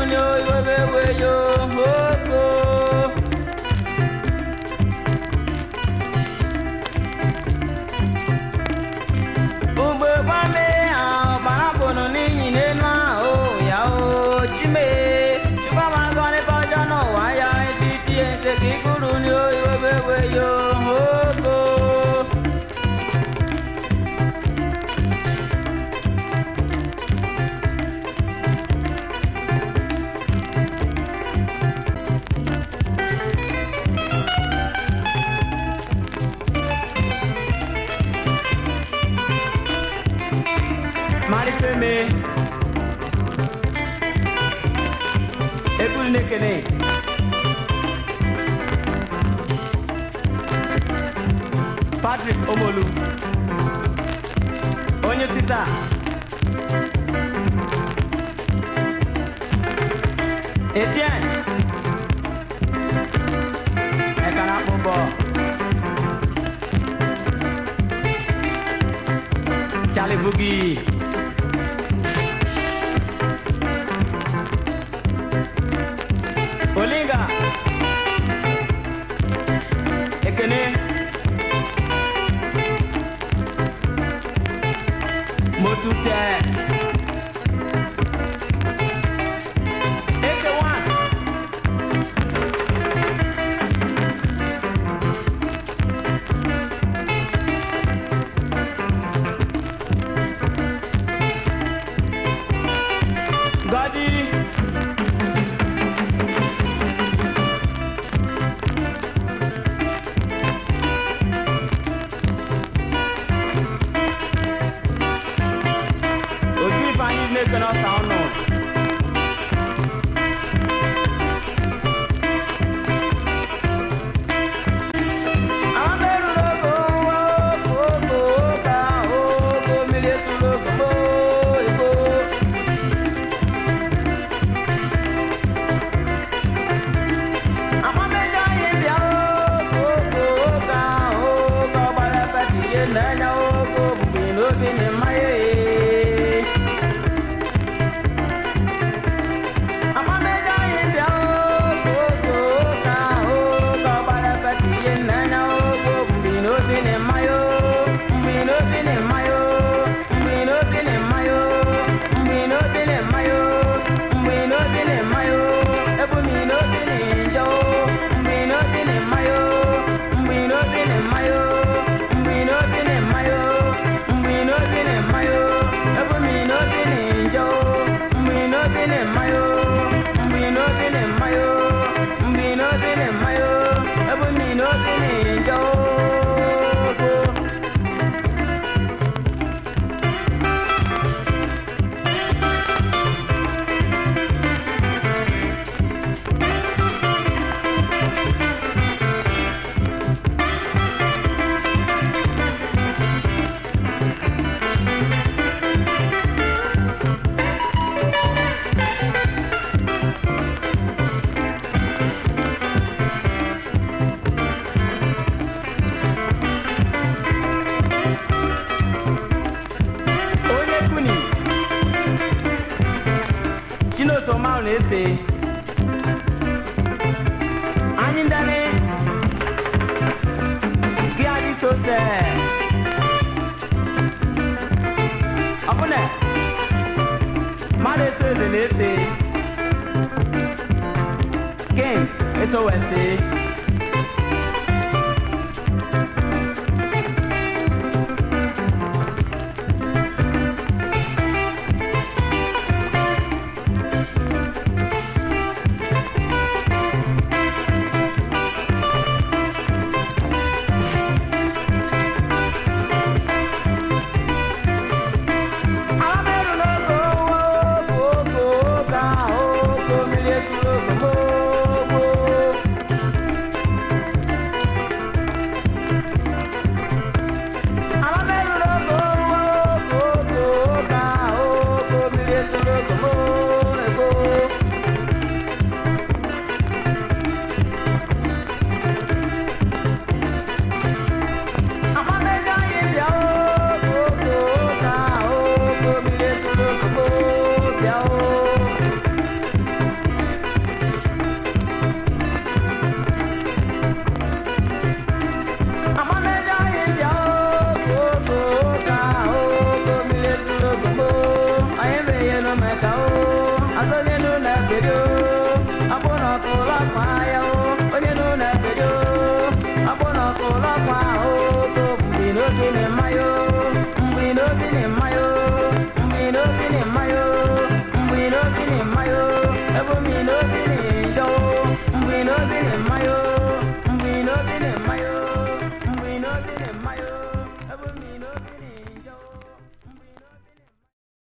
Unyo iwewe weyo moko Bumbe bame a bana bono ni nyine na o oh, ya o chime Money for me. April Patrick Omolu. Onye Sita. Etienne. Ekana Charlie Boogie. Mutene Motute 二 been in my own, we no been in my own, we down efe anyị ndani gị adị sose ọbụna mmadụ eso eze na-ese game my mind.